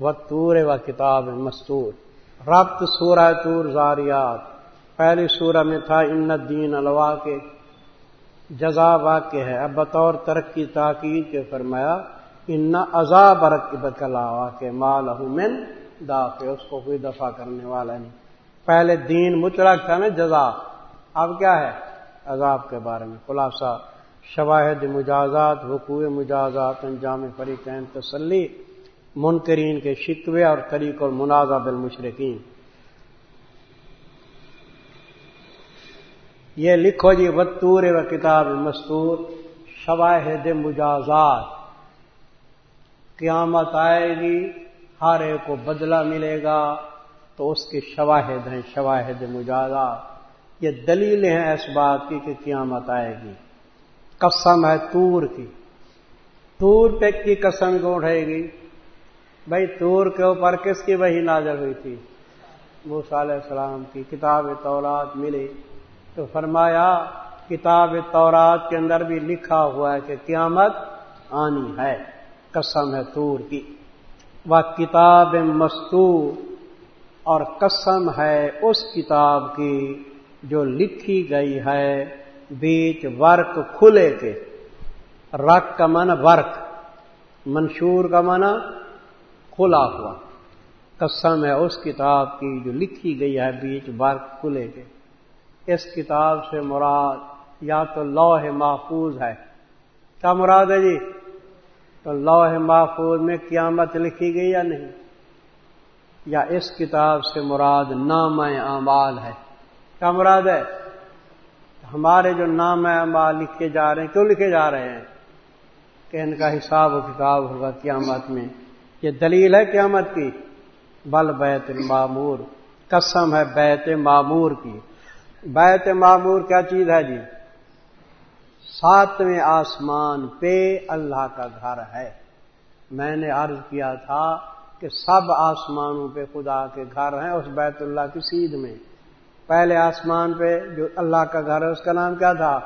و تور و کتاب مستور۔ ربط سورہ تور زاریات۔ پہلی سورہ میں تھا، ان دین الوا کے جزا واقع ہے۔ اب بطور ترقی، تاکید کے فرمایا، ان عذاب بکلا کے مال من دافع اس کو کوئی دفاع کرنے والا نہیں۔ پہلے دین مچڑک تھا نا، جزا۔ اب کیا ہے؟ عذاب کے بارے میں۔ خلاصہ، شواہد مجازات حقوق مجازات، انجام فریقین، تسلی۔ منکرین کے شکوے اور طریق اور منازع بالمشرقین یہ لکھو جی وطور و کتاب مستور شواہد مجازات قیامت آئے گی، ہر ایک کو بدلہ ملے گا، تو اس کے شواہد ہیں، شواہد مجازات۔ یہ دلیلیں ہیں اس بات کی کہ قیامت آئے گی۔ قسم ہے تور کی۔ تور پہ کی قسم کو اٹھائے گی؟ بھائی تور کے اوپر کس کی وہی نازل ہوئی تھی؟ وہ علیہ السلام کی کتاب تورات ملی۔ تو فرمایا، کتاب تورات کے اندر بھی لکھا ہوا ہے کہ قیامت آنی ہے، قسم ہے تور کی۔ وہ کتاب مستور اور قسم ہے اس کتاب کی جو لکھی گئی ہے بیچ ورک کھلے کے۔ رق کا من ورک منشور کا من کھلا ہوا۔ قسم ہے اس کتاب کی جو لکھی گئی ہے بیچ ورک کھلے کے۔ اس کتاب سے مراد یا تو لوہ محفوظ ہے۔ کیا مراد ہے جی؟ تو لوہ محفوظ میں قیامت لکھی گئی یا نہیں؟ یا اس کتاب سے مراد نام اعمال ہے۔ کیا مراد ہے؟ ہمارے جو نام اعمال لکھے جا رہے ہیں، کیوں لکھے جا رہے ہیں؟ کہ ان کا حساب و کتاب ہوگا قیامت میں۔ یہ دلیل ہے قیامت کی۔ بل بیت معمور قسم ہے بیت معمور کی۔ بیت معمور کیا چیز ہے جی؟ ساتویں آسمان پہ اللہ کا گھر ہے۔ میں نے عرض کیا تھا کہ سب آسمانوں پہ خدا کے گھر ہیں اس بیت اللہ کی سیدھ میں۔ پہلے آسمان پہ جو اللہ کا گھر ہے اس کا نام کیا تھا؟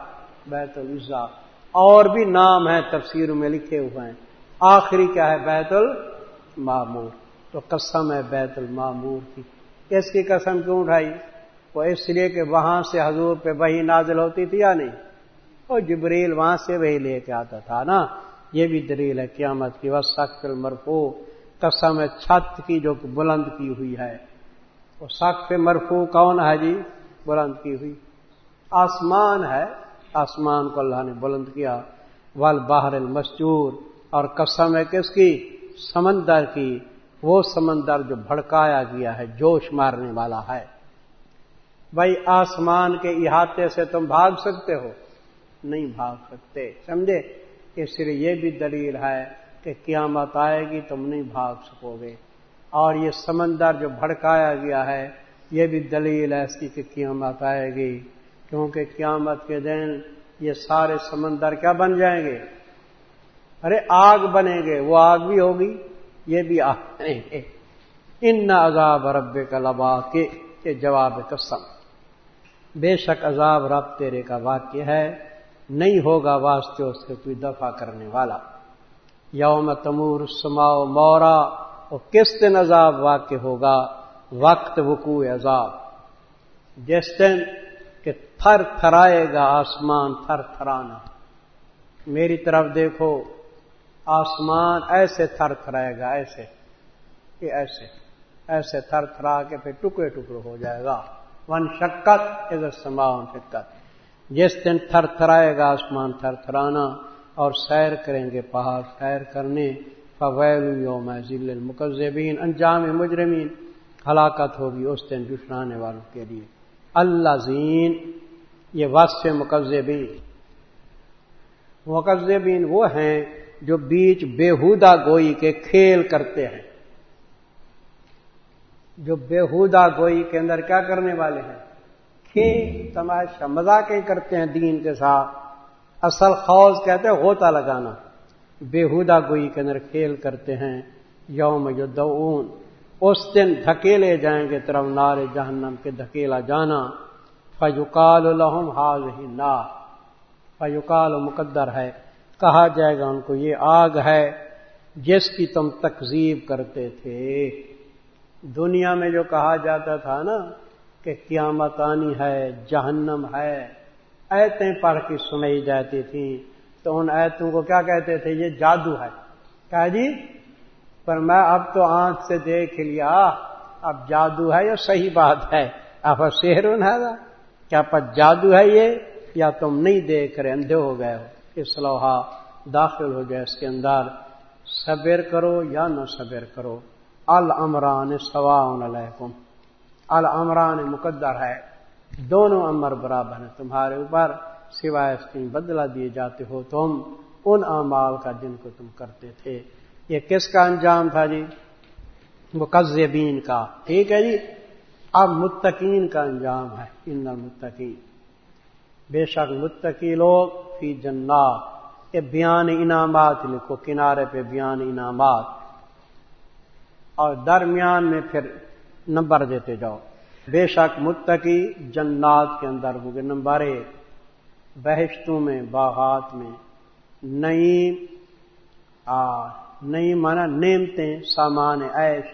بیت العزا اور بھی نام ہے تفسیر میں لکھے ہوئے ہیں۔ آخری کیا ہے؟ بیت ال المامور تو قسم ہے بیت المامور کی۔ اس کی قسم کیوں اٹھائی؟ وہ اس لیے کہ وہاں سے حضور پہ وہی نازل ہوتی تھی یا نہیں؟ وہ جبریل وہاں سے وہی لے کے آتا تھا نا۔ یہ بھی دلیل ہے قیامت کی۔ وہ سخت المرفو قسم ہے چھت کی جو بلند کی ہوئی ہے۔ وہ سخت مرفو کون ہے جی؟ بلند کی ہوئی۔ آسمان ہے۔ آسمان کو اللہ نے بلند کیا۔ ول باہر المسجور اور قسم ہے کس کی؟ سمندر کی، وہ سمندر جو بھڑکایا گیا ہے، جوش مارنے والا ہے۔ بھائی، آسمان کے احاطے سے تم بھاگ سکتے ہو؟ نہیں بھاگ سکتے۔ سمجھے؟ اس لیے یہ بھی دلیل ہے کہ قیامت آئے گی، تم نہیں بھاگ سکو گے۔ اور یہ سمندر جو بھڑکایا گیا ہے، یہ بھی دلیل ہے اس کی کہ قیامت آئے گی۔ کیونکہ قیامت کے دن یہ سارے سمندر کیا بن جائیں گے؟ ارے آگ بنے گے، وہ آگ بھی ہوگی، یہ بھی آگ بنے گے۔ ان عذاب رب کا لبا کے جواب قسم۔ بے شک عذاب رب تیرے کا واقع ہے، نہیں ہوگا واسطے اس کے کوئی دفاع کرنے والا۔ یوم تمور سماؤ مورا، اور کس دن عذاب واقع ہوگا؟ وقت وقوع عذاب۔ جس دن کہ تھر تھرائے گا آسمان، تھر تھرانا۔ میری طرف دیکھو آسمان ایسے تھر تھرائے گا، ایسے، کہ ایسے ایسے تھر تھرا کے پھر ٹکڑے ٹکڑے ہو جائے گا۔ ون شکت ادھر سماون شکت جس دن تھر تھرائے گا، آسمان تھر تھرانا اور سیر کریں گے پہاڑ سیر کرنے۔ فویل یوم ذیل المقزبین انجام مجرمین۔ ہلاکت ہوگی اس دن جسرانے والوں کے لیے۔ اللہ زین یہ وصف مقزبین مقزبین وہ ہیں جو بیچ بےحودہ گوئی کے کھیل کرتے ہیں۔ جو بےحودہ گوئی کے اندر کیا کرنے والے ہیں؟ کھیل، تماشا مذاقیں کرتے ہیں دین کے ساتھ۔ اصل خوض کہتے ہیں ہوتا لگانا۔ بےحودہ گوئی کے اندر کھیل کرتے ہیں۔ یوم یدعون، اس دن دھکیلے جائیں گے طرف نار جہنم کے دھکیلا جانا۔ فیوکال الحم حاض ہی نا فیوکال مقدر ہے۔ کہا جائے گا ان کو یہ آگ ہے جس کی تم تکزیب کرتے تھے۔ دنیا میں جو کہا جاتا تھا نا کہ قیامت آنی ہے، جہنم ہے، ایتیں پڑھ کے سنائی جاتی تھیں تو ان ایتوں کو کیا کہتے تھے؟ یہ جادو ہے۔ کیا جی؟ پر میں اب تو آنکھ سے دیکھ لیا، اب جادو ہے یا صحیح بات ہے؟ اب شہر ہے کیا پر جادو ہے یہ؟ یا تم نہیں دیکھ رہے، اندھے ہو گئے ہو۔ اس لوہا داخل ہو گئے اس کے اندر صبر کرو یا نہ صبر کرو۔ المران سواؤن علیکم۔ المران مقدر ہے۔ دونوں امر برابر ہیں۔ تمہارے اوپر سوائے اس کی بدلہ دیے جاتے ہو تم، ان اعمال کا جن کو تم کرتے تھے۔ یہ کس کا انجام تھا جی؟ مقزبین کا۔ ٹھیک ہے جی؟ اب متقین کا انجام ہے۔ ان متقین بے شک متقی لوگ فی جنات۔ یہ بیان انعامات لکھو، کنارے پہ بیان انعامات۔ اور درمیان میں پھر نمبر دیتے جاؤ۔ بے شک متقی جنات کے اندر ہوگے نمبر ایک، بہشتوں میں، باغات میں نئی نئی مانا نیمتے سامان عیش۔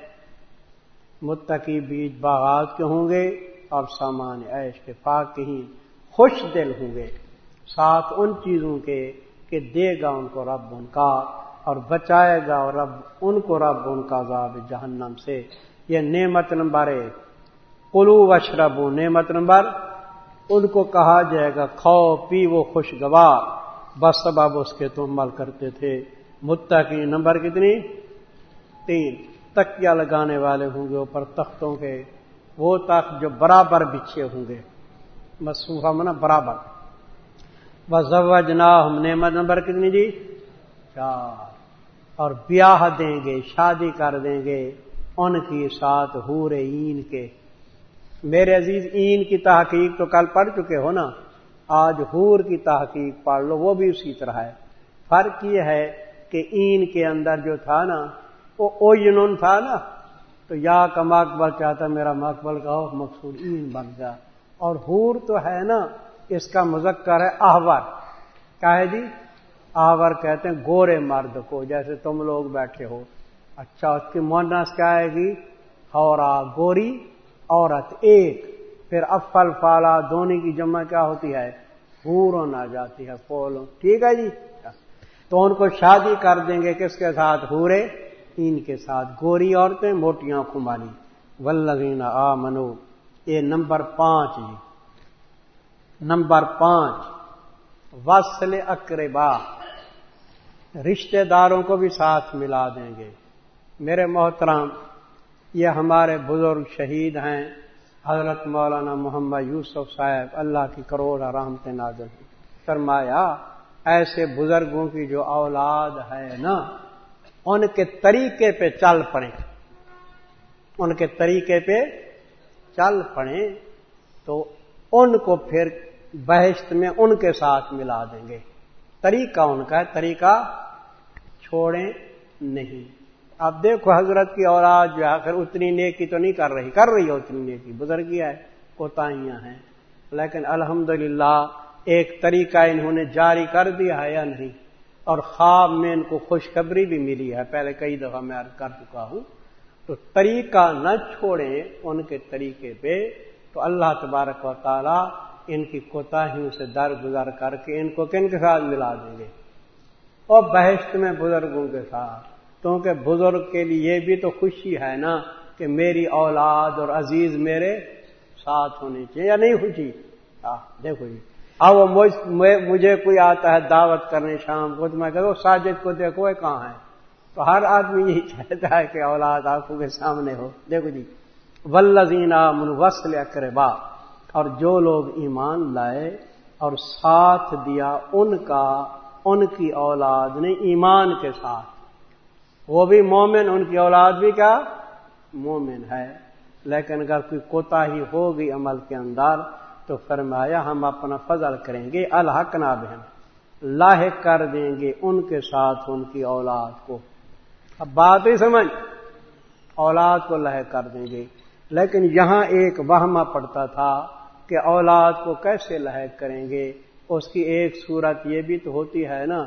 متقی بیج باغات کے ہوں گے اور سامان عیش کے پاک کہیں خوش دل ہوں گے۔ ساتھ ان چیزوں کے کہ دے گا ان کو رب ان کا اور بچائے گا اور رب ان کو رب ان کا عذاب جہنم سے۔ یہ نعمت نمبر ایک۔ کلو وشرب نعمت نمبر ان کو کہا جائے گا کھو پی وہ خوشگوار۔ بس سبب اس کے تو عمل کرتے تھے۔ متا کی نمبر کتنی؟ تین۔ تکیا لگانے والے ہوں گے اوپر تختوں کے۔ وہ تخت جو برابر بچھے ہوں گے۔ مصوفہ منا برابر۔ بس ہم نعمت نمبر کتنی جی؟ چار۔ اور بیاہ دیں گے، شادی کر دیں گے ان کی ساتھ ہور این کے۔ میرے عزیز این کی تحقیق تو کل پڑھ چکے ہو نا؟ آج ہور کی تحقیق پڑھ لو، وہ بھی اسی طرح ہے۔ فرق یہ ہے کہ این کے اندر جو تھا نا، وہ او جنون تھا نا۔ تو یا کا مقبل چاہتا میرا مقبل کا مقصود این بن جا۔ اور ہور تو ہے نا اس کا مذکر ہے آہور کیا ہے جی؟ آور کہتے ہیں گورے مرد کو، جیسے تم لوگ بیٹھے ہو۔ اچھا اس کی مونس کیا آئے گی جی؟ ہورا گوری، عورت ایک۔ پھر افل فالا دونوں کی جمع کیا ہوتی ہے؟ پورن آ جاتی ہے پولو ٹھیک ہے جی؟ تو ان کو شادی کر دیں گے کس کے ساتھ؟ ہورے ان کے ساتھ گوری عورتیں، موٹیاں کماری ولین آ منو یہ نمبر پانچ جی۔ نمبر پانچ، وصل اقربا۔ رشتہ داروں کو بھی ساتھ ملا دیں گے۔ میرے محترام یہ ہمارے بزرگ شہید ہیں۔ حضرت مولانا محمد یوسف صاحب اللہ کی کروڑ رحمت نازل فرمایا، ایسے بزرگوں کی جو اولاد ہے نا، ان کے طریقے پہ چل پڑے ان کے طریقے پہ چل پڑے تو ان کو پھر بحث میں ان کے ساتھ ملا دیں گے۔ طریقہ ان کا ہے؟ طریقہ چھوڑیں نہیں۔ اب دیکھو حضرت کی اولاد جو ہے پھر اتنی نیکی تو نہیں کر رہی کر رہی ہے اتنی نیکی بزرگی ہے، کوتاہیاں ہیں۔ لیکن الحمد ایک طریقہ انہوں نے جاری کر دیا ہے یا نہیں؟ اور خواب میں ان کو خوشخبری بھی ملی ہے۔ پہلے کئی دفعہ میں عرض کر چکا ہوں۔ تو طریقہ نہ چھوڑیں ان کے طریقے پہ، تو اللہ تبارک و تعالی ان کی کوتاہیوں سے در گزر کر کے ان کو کن کے ساتھ ملا دیں گے؟ اور بحث میں بزرگوں کے ساتھ۔ کیونکہ بزرگ کے لیے یہ بھی تو خوشی ہے نا کہ میری اولاد اور عزیز میرے ساتھ ہونے چاہیے، یا نہیں خوشی؟ دیکھو جی اب مجھے کوئی آتا ہے دعوت کرنے شام کو تو میں کہتا ساجد کو دیکھو یہ کہاں ہے؟ تو ہر آدمی یہی چاہتا ہے کہ اولاد آنکھوں کے سامنے ہو۔ دیکھو جی ولزین من وسل اقربا اور جو لوگ ایمان لائے اور ساتھ دیا ان کا، ان کی اولاد نے ایمان کے ساتھ۔ وہ بھی مومن، ان کی اولاد بھی کیا؟ مومن ہے۔ لیکن اگر کوئی کوتا ہی ہوگی عمل کے اندر، تو فرمایا ہم اپنا فضل کریں گے، الحق نہ بہن۔ لاحق کر دیں گے ان کے ساتھ، ان کی اولاد کو۔ اب بات ہی سمجھ۔ اولاد کو لاحق کر دیں گے۔ لیکن یہاں ایک وہمہ پڑتا تھا۔ کہ اولاد کو کیسے لاحق کریں گے؟ اس کی ایک صورت یہ بھی تو ہوتی ہے نا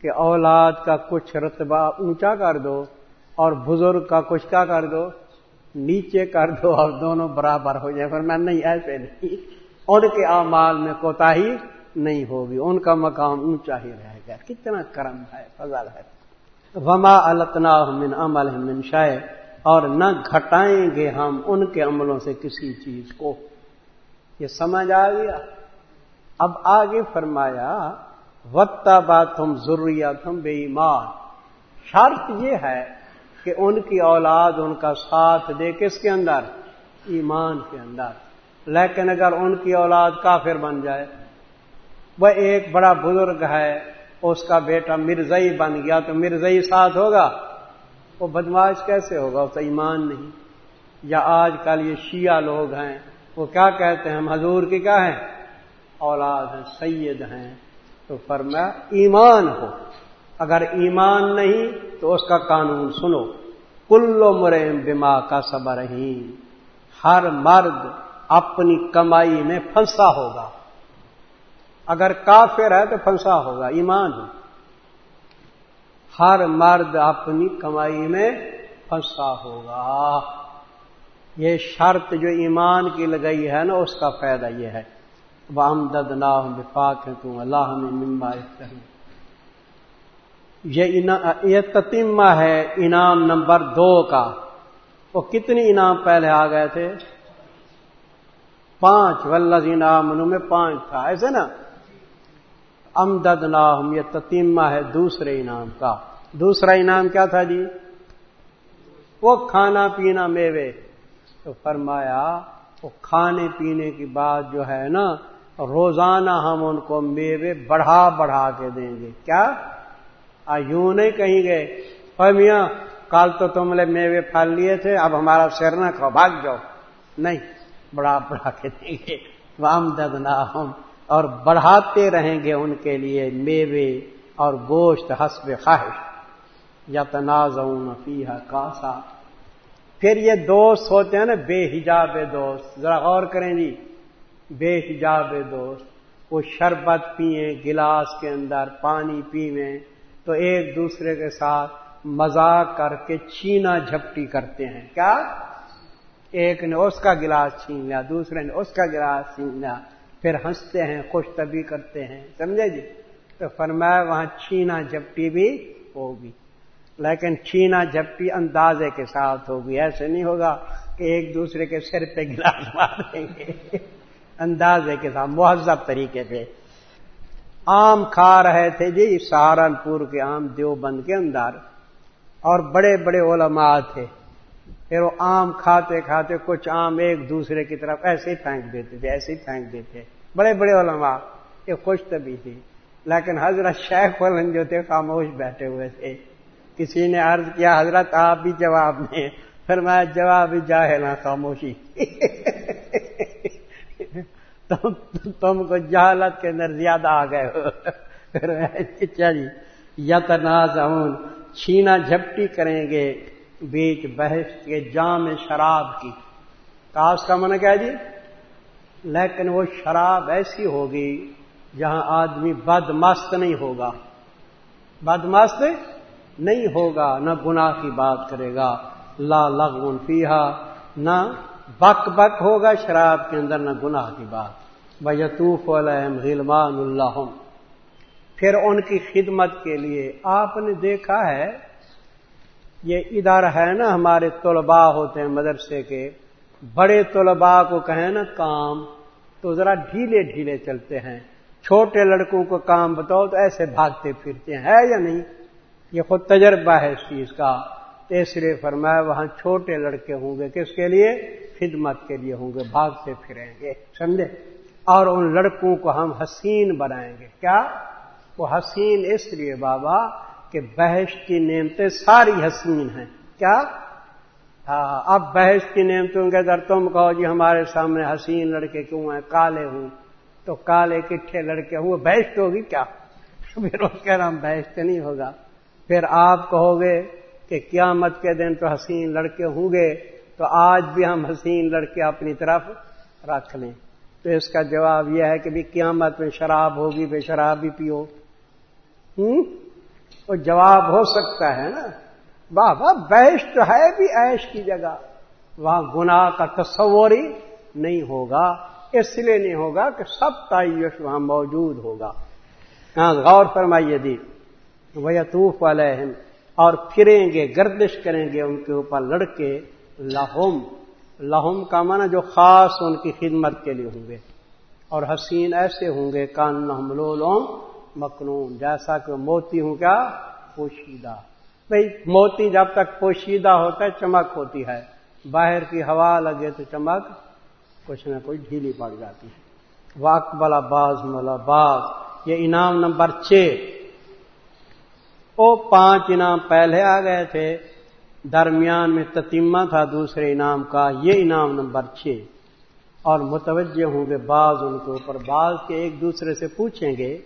کہ اولاد کا کچھ رتبہ اونچا کر دو اور بزرگ کا کچھ کیا کر دو؟ نیچے کر دو اور دونوں برابر ہو جائیں۔ پر میں نہیں، ایسے نہیں۔ ان کے اعمال میں کوتا ہی نہیں ہوگی۔ ان کا مقام اونچا ہی رہے گا۔ کتنا کرم ہے، فضل ہے۔ وما التنا من عمل من شائع اور نہ گھٹائیں گے ہم ان کے عملوں سے کسی چیز کو۔ یہ سمجھ آ گیا۔ اب آگے فرمایا وقتا بات تم ضروریات بے ایمان شرط یہ ہے کہ ان کی اولاد، ان کا ساتھ دے کس کے اندر؟ ایمان کے اندر۔ لیکن اگر ان کی اولاد کافر بن جائے، وہ ایک بڑا بزرگ ہے، اس کا بیٹا مرزئی بن گیا، تو مرزئی ساتھ ہوگا۔ وہ بدماش کیسے ہوگا؟ اس ایمان نہیں۔ یا آج کل یہ شیعہ لوگ ہیں وہ کیا کہتے ہیں؟ ہم حضور کی کیا ہیں؟ اولاد ہیں، سید ہیں۔ تو فرمایا، ایمان ہو۔ اگر ایمان نہیں تو اس کا قانون سنو۔ کلو مریم بما کا صبر ہی ہر مرد اپنی کمائی میں پھنسا ہوگا۔ اگر کافر ہے تو پھنسا ہوگا، ایمان ہو۔ ہر مرد اپنی کمائی میں پھنسا ہوگا۔ یہ شرط جو ایمان کی لگئی ہے نا، اس کا فائدہ یہ ہے۔ بامدد نہ وفاق تم اللہ ممبا یہ تتیمہ ہے انعام نمبر دو کا۔ وہ کتنی انعام پہلے آ گئے تھے؟ پانچ۔ ولز انعام میں پانچ تھا، ایسے نا؟ امدد ناہم یہ تتیمہ ہے دوسرے انعام کا۔ دوسرا انعام کیا تھا جی؟ وہ کھانا پینا میوے۔ تو فرمایا، وہ کھانے پینے کی بات جو ہے نا، روزانہ ہم ان کو میوے بڑھا بڑھا کے دیں گے۔ کیا؟ یوں نہیں کہیں گے میاں، کل تو تم نے میوے پھل لیے تھے، اب ہمارا سر نہ کھو، بھاگ جاؤ۔ نہیں، بڑھا بڑھا کے دیں گے۔ وام دد ہم اور بڑھاتے رہیں گے ان کے لیے میوے اور گوشت حسب خواہش۔ یا تنازع فیحا کاسا۔ پھر یہ دوست ہوتے ہیں نا، بے حجاب دوست۔ ذرا غور کریں جی۔ بے حجاب دوست۔ وہ شربت پیئیں گلاس کے اندر، پانی پیویں۔ تو ایک دوسرے کے ساتھ مزاق کر کے چینا جھپٹی کرتے ہیں۔ کیا؟ ایک نے اس کا گلاس چھین لیا، دوسرے نے اس کا گلاس چھین لیا۔ پھر ہنستے ہیں، خوش طبی کرتے ہیں۔ سمجھے جی؟ تو فرمایا وہاں چھینا جھپٹی بھی ہوگی۔ لیکن چھینا جھپٹی اندازے کے ساتھ ہوگی، ایسے نہیں ہوگا کہ ایک دوسرے کے سر پہ گلاس مار دیں گے۔ اندازے کے ساتھ، مہذب طریقے سے۔ آم کھا رہے تھے جی سہارنپور کے آم دیوبند کے اندر۔ اور بڑے بڑے علماء تھے۔ پھر وہ آم کھاتے کھاتے کچھ آم ایک دوسرے کی طرف ایسے ہی پھینک دیتے تھے، ایسے ہی پھینک دیتے بڑے بڑے علماء، یہ خوش طبی تھی لیکن حضرت شیخ فلن جو تھے، خاموش بیٹھے ہوئے تھے۔ کسی نے عرض کیا، حضرت آپ بھی جواب دیں۔ پھر میں جواب ہی جاہے خاموشی۔ تم کو جہالت کے اندر زیادہ آ گئے ہو۔ پھر اچھا جی یا تنازع چھینا جھپٹی کریں گے، بیچ بحث کے جام شراب کی۔ کاس کا من کیا جی؟ لیکن وہ شراب ایسی ہوگی جہاں آدمی بد مست نہیں ہوگا۔ بد مست نہیں ہوگا، نہ گناہ کی بات کرے گا۔ لا لغون فیحا نہ بک بک ہوگا شراب کے اندر، نہ گناہ کی بات۔ بتوف علیہم غلمان اللہ پھر ان کی خدمت کے لیے آپ نے دیکھا ہے، یہ ادارہ ہے نا ہمارے طلباء ہوتے ہیں مدرسے کے۔ بڑے طلباء کو کہیں نا کام، تو ذرا ڈھیلے ڈھیلے چلتے ہیں۔ چھوٹے لڑکوں کو کام بتاؤ تو ایسے بھاگتے پھرتے ہیں یا نہیں؟ یہ خود تجربہ ہے اس چیز کا تیسرے فرمایا وہاں چھوٹے لڑکے ہوں گے کس کے لیے؟ خدمت کے لیے ہوں گے بھاگتے پھریں گے، سمجھے؟ اور ان لڑکوں کو ہم حسین بنائیں گے۔ کیا؟ وہ حسین اس لیے بابا کہ بحث کی نعمتیں ساری حسین ہیں۔ کیا؟ ہاں اب بحث کی نعمتوں کے اگر تم کہو جی ہمارے سامنے حسین لڑکے کیوں ہیں؟ کالے ہوں۔ تو کالے کٹھے لڑکے ہوں۔ بحث ہوگی کیا؟ پھر اس کے نام بحث نہیں ہوگا۔ پھر آپ کہو گے کہ قیامت کے دن تو حسین لڑکے ہوں گے، تو آج بھی ہم حسین لڑکے اپنی طرف رکھ لیں۔ تو اس کا جواب یہ ہے کہ بھی قیامت میں شراب ہوگی، بے شراب بھی پیو۔ ہوں؟ وہ جواب ہو سکتا ہے نا۔ بابا بیش تو ہے بھی ایش کی جگہ۔ وہاں گناہ کا تصور ہی نہیں ہوگا، اس لیے نہیں ہوگا کہ سب تعیش وہاں موجود ہوگا۔ ہاں غور فرمائیے دی۔ وہ یتوف علیہم اور پھریں گے، گردش کریں گے ان کے اوپر لڑکے لاہوم لاہوم کا مانا جو خاص ان کی خدمت کے لیے ہوں گے۔ اور حسین ایسے ہوں گے کان لولوم مکنون۔ جیسا کہ موتی ہوں کیا؟ پوشیدہ۔ بھائی موتی جب تک پوشیدہ ہوتا ہے، چمک ہوتی ہے۔ باہر کی ہوا لگے تو چمک کچھ نہ کچھ ڈھیلی پڑ جاتی ہے۔ واک بلا باز ملا باز یہ انعام نمبر چھ۔ وہ پانچ انعام پہلے آ گئے تھے۔ درمیان میں تتیمہ تھا دوسرے انعام کا، یہ انعام نمبر چھ۔ اور متوجہ ہوں گے بعض ان کے اوپر، بعض کے ایک دوسرے سے پوچھیں گے،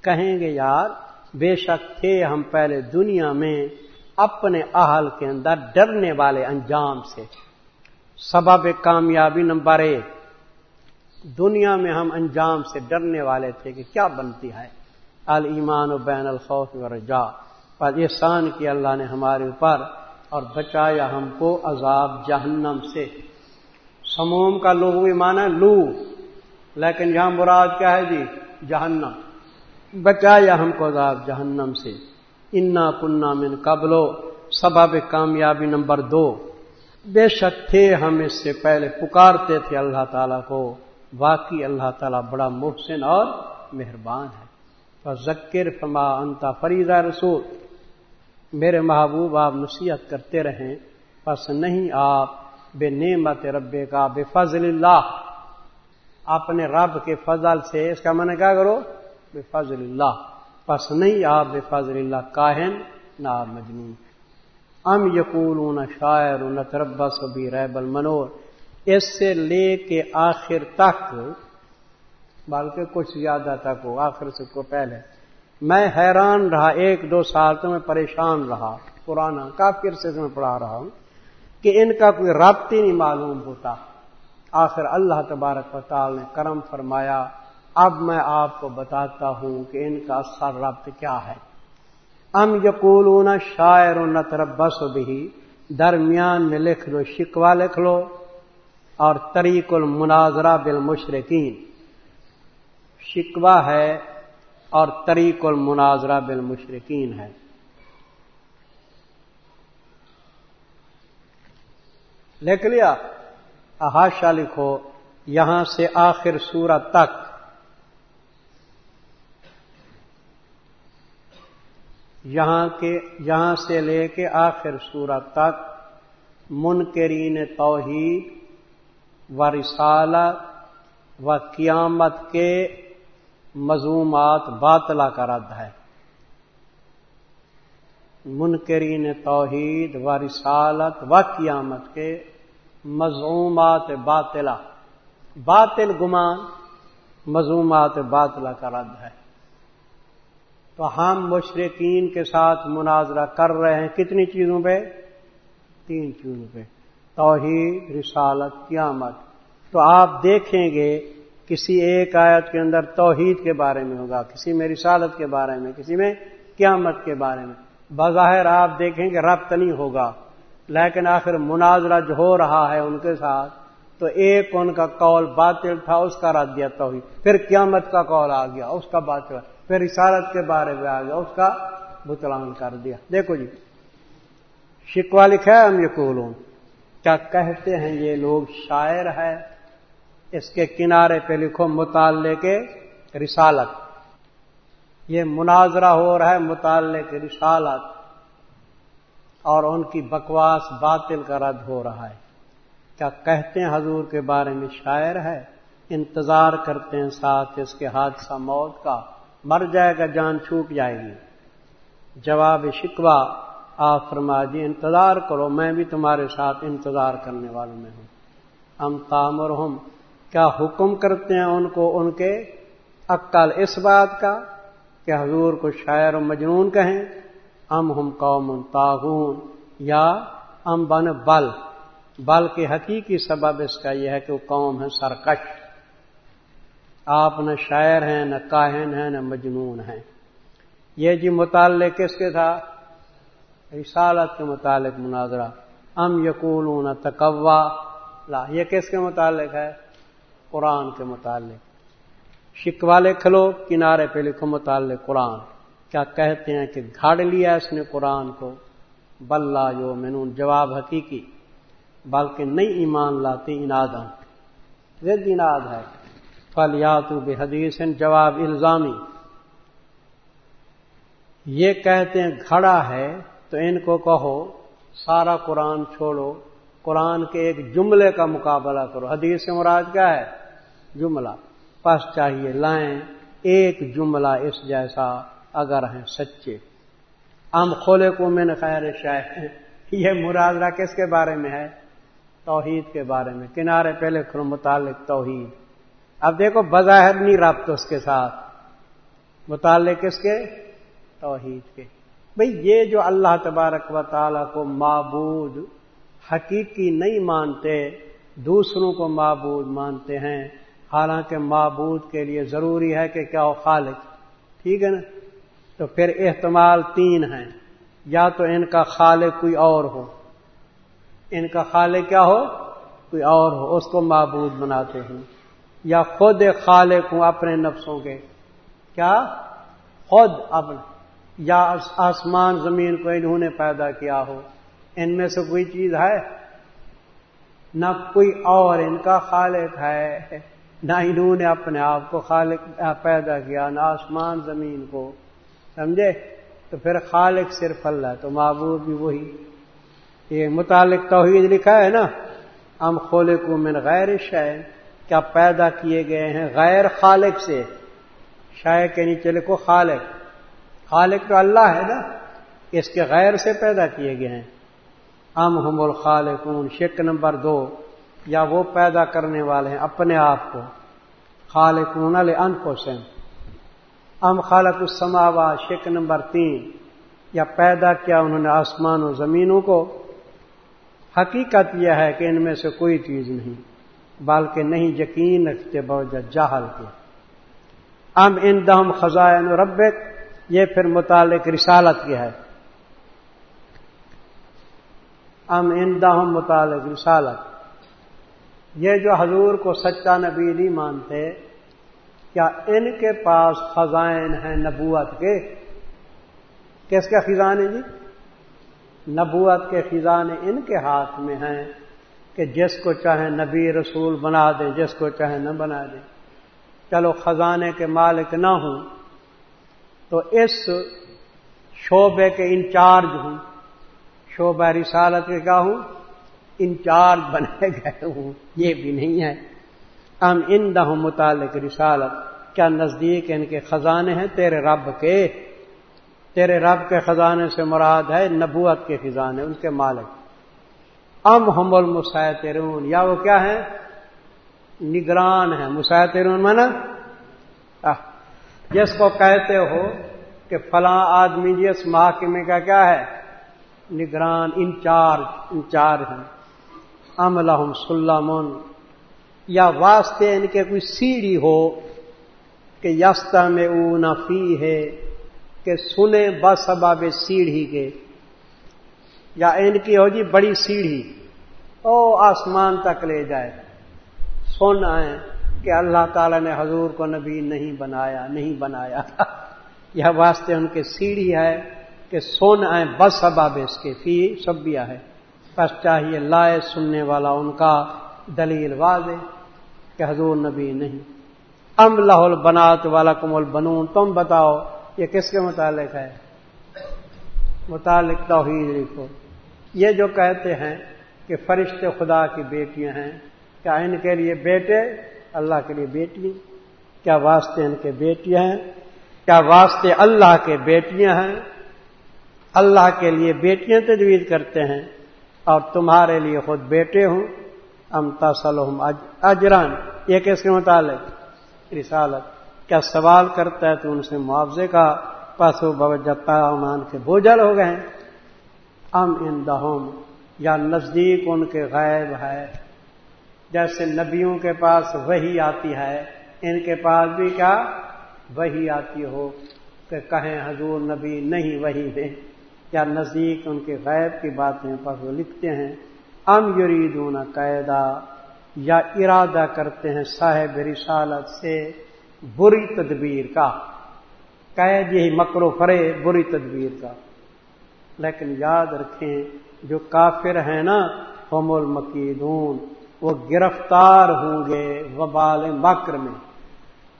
کہیں گے، یار، بے شک تھے ہم پہلے دنیا میں اپنے اہل کے اندر ڈرنے والے انجام سے۔ سبب کامیابی نمبر ایک، دنیا میں ہم انجام سے ڈرنے والے تھے کہ کیا بنتی ہے۔ المان و بین الخوف و رجا پر احسان کی اللہ نے ہمارے اوپر اور بچایا ہم کو عذاب جہنم سے۔ سموم کا لوگ بھی مانا لو، لیکن یہاں مراد کیا ہے جی؟ جہنم۔ بچایا ہم کو عذاب جہنم سے۔ انا کنہ من قبلو سبب کامیابی نمبر دو۔ بے شک تھے ہم اس سے پہلے پکارتے تھے اللہ تعالیٰ کو۔ واقعی اللہ تعالیٰ بڑا محسن اور مہربان ہے۔ ذکر فما انتا فریضہ رسول۔ میرے محبوب آپ نصیحت کرتے رہیں، بس نہیں آپ، بے نعمت رب کا، بے فضل اللہ۔ اپنے رب کے فضل سے اس کا من کیا کرو؟ بے فضل اللہ۔ بس نہیں آپ، بے فضل اللہ کاہن، نہ مجنون۔ ام یقول شاعر تربس بھی ریب المنور اس سے لے کے آخر تک، بلکہ کچھ زیادہ تک ہو، آخر سے کو پہلے۔ میں حیران رہا، ایک دو سال تو میں پریشان رہا، پرانا، کافی عرصے سے میں پڑھا رہا ہوں کہ ان کا کوئی رابط ہی نہیں معلوم ہوتا۔ آخر اللہ تبارک و تعالی نے کرم فرمایا۔ اب میں آپ کو بتاتا ہوں کہ ان کا اثر ربط کیا ہے۔ ام یقولون شاعر و نتربس بھی درمیان میں لکھ لو شکوا لکھ لو۔ اور طریق المناظرہ بالمشرقین شکوا ہے اور طریق المناظرہ بالمشرقین ہے۔ لکھ لیا احاشا لکھو، یہاں سے آخر سورت تک۔ یہاں کے، یہاں سے لے کے آخر سورت تک منکرین توحید و رسالت و قیامت کے مضومات باطلا کا رد ہے۔ منکرین توحید و رسالت و قیامت کے مضومات باطلا باطل گمان مضومات باطلا کا رد ہے۔ تو ہم مشرقین کے ساتھ مناظرہ کر رہے ہیں کتنی چیزوں پہ؟ تین چیزوں پہ۔ توحید، رسالت، قیامت۔ تو آپ دیکھیں گے کسی ایک آیت کے اندر توحید کے بارے میں ہوگا، کسی میں رسالت کے بارے میں، کسی میں قیامت کے بارے میں۔ بظاہر آپ دیکھیں گے ربط نہیں ہوگا، لیکن آخر مناظرہ جو ہو رہا ہے ان کے ساتھ، تو ایک ان کا قول باطل تھا، اس کا رد دیا توحید۔ پھر قیامت کا قول آ گیا، اس کا باطل پھر رسالت کے بارے میں آ گیا، اس کا بتلان کر دیا۔ دیکھو جی شکوا لکھا ہے ہم یہ کولوں کیا کہتے ہیں یہ لوگ شاعر ہے؟ اس کے کنارے پہ لکھو مطالعے کے رسالت۔ یہ مناظرہ ہو رہا ہے مطالعے کے رسالت اور ان کی بکواس باطل کا رد ہو رہا ہے۔ کیا کہتے ہیں حضور کے بارے میں شاعر ہے؟ انتظار کرتے ہیں ساتھ اس کے حادثہ موت کا۔ مر جائے گا، جان چھوٹ جائے گی۔ جواب شکوا آپ فرما جی انتظار کرو، میں بھی تمہارے ساتھ انتظار کرنے والوں میں ہوں۔ ہم تامر ہم کیا حکم کرتے ہیں ان کو ان کے عقل اس بات کا کہ حضور کو شاعر و مجنون کہیں، ام ہم قوم تاغون یا ام بن بل بل کے حقیقی سبب اس کا یہ ہے کہ وہ قوم ہے سرکش۔ آپ نہ شاعر ہیں، نہ کاہن ہیں، نہ مجنون ہیں۔ یہ جی متعلق کس کے تھا؟ رسالت کے متعلق مناظرہ۔ ام یقول تکوا لا، یہ کس کے متعلق ہے؟ قرآن کے متعلق۔ شکوا لکھ لو کنارے پہ لکھو متعلق قرآن۔ کیا کہتے ہیں کہ گھاڑ لیا اس نے قرآن کو؟ بلّہ جو مینون جواب حقیقی۔ بلکہ نئی ایمان لاتی اناد رد اناد ہے۔ فل یا تو بے حدیث جواب الزامی۔ یہ کہتے ہیں گھڑا ہے تو ان کو کہو، سارا قرآن چھوڑو۔ قرآن کے ایک جملے کا مقابلہ کرو۔ حدیث مراد کیا ہے؟ جملہ۔ پس چاہیے لائیں ایک جملہ اس جیسا اگر ہیں سچے۔ ام کھولے کو میں نے خیر شاہ یہ مرادرہ کس کے بارے میں ہے؟ توحید کے بارے میں۔ کنارے پہلے کھلو متعلق توحید۔ اب دیکھو، بظاہر نہیں رابط اس کے ساتھ۔ متعلق کس کے؟ توحید کے۔ بھئی یہ جو اللہ تبارک و تعالی کو معبود حقیقی نہیں مانتے، دوسروں کو معبود مانتے ہیں حالانکہ معبود کے لیے ضروری ہے کہ کیا ہو خالق۔ ٹھیک ہے نا؟ تو پھر احتمال تین ہیں۔ یا تو ان کا خالق کوئی اور ہو۔ ان کا خالق کیا ہو؟ کوئی اور ہو۔ اس کو معبود بناتے ہیں۔ یا خود خالق ہوں اپنے نفسوں کے۔ کیا؟ خود اپنے۔ یا آسمان زمین کو انہوں نے پیدا کیا ہو۔ ان میں سے کوئی چیز ہے؟ نہ کوئی اور ان کا خالق ہے۔ نہ انہوں نے اپنے آپ کو خالق پیدا کیا، نہ آسمان، زمین کو۔ سمجھے؟ تو پھر خالق صرف اللہ، تو معبود بھی وہی۔ یہ متعلق توحید لکھا ہے نا ہم خولے کو من غیر شے کیا پیدا کیے گئے ہیں غیر خالق سے؟ شے کے نیچے لکھو خالق۔ خالق تو اللہ ہے نا، اس کے غیر سے پیدا کیے گئے ہیں۔ ام ہم الخالقون، شک نمبر دو۔ یا وہ پیدا کرنے والے ہیں اپنے آپ کو۔ خالقون ان کو سین ام خالق السماوا شک نمبر تین۔ یا پیدا کیا انہوں نے آسمان و زمینوں کو۔ حقیقت یہ ہے کہ ان میں سے کوئی چیز نہیں، بلکہ نہیں یقین رکھتے بوجہ جاہل کے۔ ام ان دہم خزائن ربک، یہ پھر متعلق رسالت کی ہے۔ ام ان دہم متعلق رسالت۔ یہ جو حضور کو سچا نبی نہیں مانتے، کیا ان کے پاس خزائن ہیں نبوت کے؟ کس کے خزانے جی؟ نبوت کے خزانے ان کے ہاتھ میں ہیں کہ جس کو چاہے نبی رسول بنا دیں جس کو چاہے نہ بنا دیں چلو خزانے کے مالک نہ ہوں تو اس شعبے کے انچارج ہوں۔ شعبہ رسالت کے کیا ہوں؟ انچارج بنے گئے ہوں، یہ بھی نہیں ہے۔ ہم ان دہوں متعلق رسالت، کیا نزدیک ان کے خزانے ہیں تیرے رب کے؟ تیرے رب کے خزانے سے مراد ہے نبوت کے خزانے، ان کے مالک۔ ام ہم المسیطرون، یا وہ کیا ہے نگران ہے مسیطرون مانا؟ جس کو کہتے ہو کہ فلاں آدمی جی اس محکمے کا کیا ہے؟ نگران انچارج انچارج ہیں۔ ام لہم سلامن یا واسطے یعنی ان کے کوئی سیڑھی ہو، کہ یستا میں او نفی ہے کہ سنے بس اباب سیڑھی کے۔ یا یعنی ان کی ہو جی بڑی سیڑھی، او آسمان تک لے جائے۔ سن آئے کہ اللہ تعالی نے حضور کو نبی نہیں بنایا نہیں بنایا۔ یہ واسطے ان کے سیڑھی ہے کہ سن آئے بس اباب اس کے، فی سب ہے۔ بس چاہیے لائے سننے والا ان کا دلیل واضح کہ حضور نبی نہیں۔ ام لاہول بنات والا کمول بنون تم بتاؤ یہ کس کے متعلق ہے؟ متعلق توحید لکھو۔ یہ جو کہتے ہیں کہ فرشتے خدا کی بیٹیاں ہیں، کیا ان کے لیے بیٹے؟ اللہ کے لیے بیٹی۔ کیا واسطے ان کے بیٹیاں ہیں؟ کیا واسطے اللہ کے بیٹیاں ہیں؟ اللہ کے لیے بیٹیاں تجویز کرتے ہیں۔ اور تمہارے لیے خود بیٹے ہوں۔ ام تسلم اجران۔ یہ کس کے متعلق؟ رسالت۔ کیا سوال کرتا ہے تو ان سے معاوضے کا پسو بوجہ پیمان کے بوجھل ہو گئے ام ان دہم یا نزدیک ان کے غائب ہے۔ جیسے نبیوں کے پاس وہی آتی ہے، ان کے پاس بھی کیا؟ وہی آتی ہو کہ کہیں حضور نبی نہیں وہی میں کیا نزدیک ان کے غیب کی باتیں پر وہ لکھتے ہیں۔ ام یریدون قیدا، یا ارادہ کرتے ہیں صاحب رسالت سے بری تدبیر کا۔ قید یہی مکرو فرے بری تدبیر کا۔ لیکن یاد رکھیں، جو کافر ہیں نا ہوم المقیدون وہ گرفتار ہوں گے وبال مکر میں۔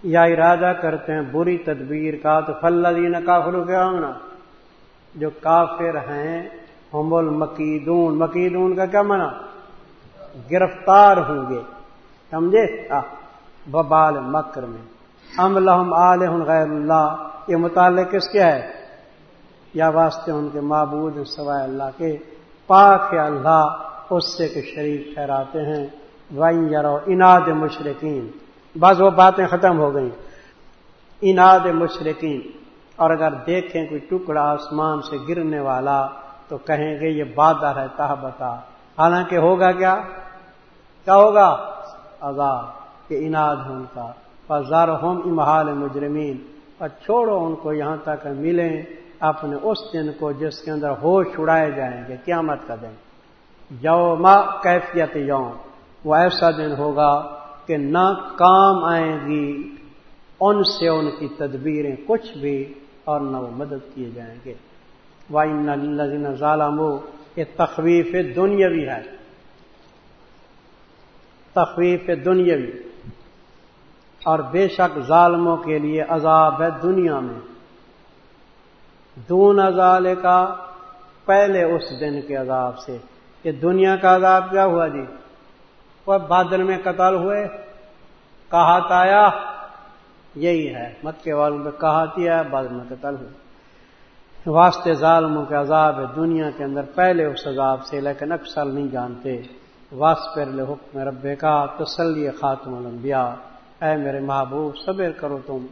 یا ارادہ کرتے ہیں بری تدبیر کا، تو فلدین کافر کے آنگنا جو کافر ہیں ہوم المقیدون مقیدون کا کیا منع گرفتار ہوں گے. سمجھے؟ ببال مکر میں. ام لہم علیہ غیر اللہ. یہ متعلق کس کے ہے؟ یا واسطے ان کے معبود سوائے اللہ کے. پاک اللہ، اس سے کہ شریف ٹھہراتے ہیں. وائن یارو اناد مشرقین بس وہ باتیں ختم ہو گئیں. اناد مشرقین اور اگر دیکھیں کوئی ٹکڑا آسمان سے گرنے والا تو کہیں گے یہ بادہ ہے تہ بتا۔ حالانکہ ہوگا کیا؟ کیا ہوگا؟ عذاب، کہ اناد ان کا۔ بازار ہوم امہال مجرمین۔ اور چھوڑو ان کو یہاں تک ملیں اپنے اس دن کو جس کے اندر ہوش اڑائے جائیں گے، قیامت کا دن۔ یو ماں کیفیت یوم۔ وہ ایسا دن ہوگا کہ نہ کام آئیں گی، ان سے ان کی تدبیریں کچھ بھی اور نہ وہ مدد کیے جائیں گے۔ وائن ظالم یہ تخویف دنیاوی ہے۔ تخویف دنیاوی اور بے شک ظالموں کے لیے عذاب ہے دنیا میں۔ دون ازال کا پہلے اس دن کے عذاب سے۔ یہ دنیا کا عذاب کیا ہوا جی؟ وہ بادل میں قتل ہوئے، کہا آیا یہی ہے۔ مت کے والوں پہ کہا ہے بادل میں قتل ہوئے واسطے ظالموں کے عذاب ہے۔ دنیا کے اندر پہلے اس عذاب سے، لیکن اکثر نہیں جانتے۔ واسپر حکم ربے کا، تسلی خاتم الانبیاء۔ اے میرے محبوب، صبر کرو تم۔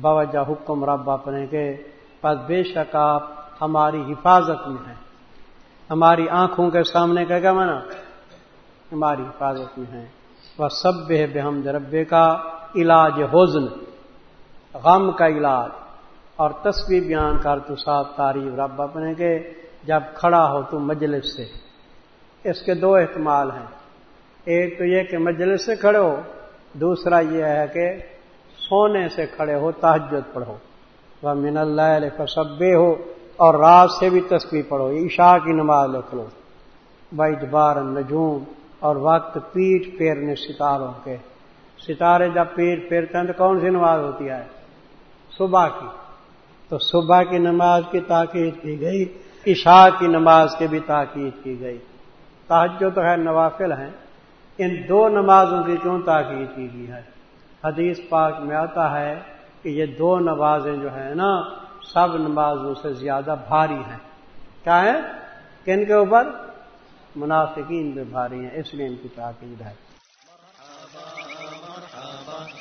باوجہ حکم رب اپنے کے۔ پس بے شک آپ ہماری حفاظت میں ہیں۔ ہماری آنکھوں کے سامنے کا کیا مانا، ہماری حفاظت میں ہیں۔ وہ سب بے بحمد ربے کا علاج حزن، غم کا علاج اور تصویر بیان کر تو صاحب تعریف رب اپنے کے، جب کھڑا ہو تو مجلس سے۔ اس کے دو احتمال ہیں۔ ایک تو یہ کہ مجلس سے کھڑے ہو، دوسرا یہ ہے کہ سونے سے کھڑے ہو تحجد پڑھو۔ وہ من اللہ فصبے ہو اور رات سے بھی تصویر پڑھو، عشاء کی نماز لکھ لو۔ بھائی بار نجوم اور وقت پیٹ پھیرنے ستاروں کے۔ ستارے جب پیٹ پھیرتے ہیں تو کون سی نماز ہوتی ہے؟ صبح کی۔ تو صبح کی نماز کی تاکید کی گئی، عشاء کی نماز کی بھی تاکید کی گئی۔ تاجو تو ہے، نوافل ہیں۔ ان دو نمازوں کی کیوں تاکید کی گئی ہے؟ حدیث پاک میں آتا ہے کہ یہ دو نمازیں جو ہیں نا، سب نمازوں سے زیادہ بھاری ہیں۔ کیا ہے کن کے اوپر؟ منافقین بھی بھاری ہیں، اس لیے ان کی تاکید ہے۔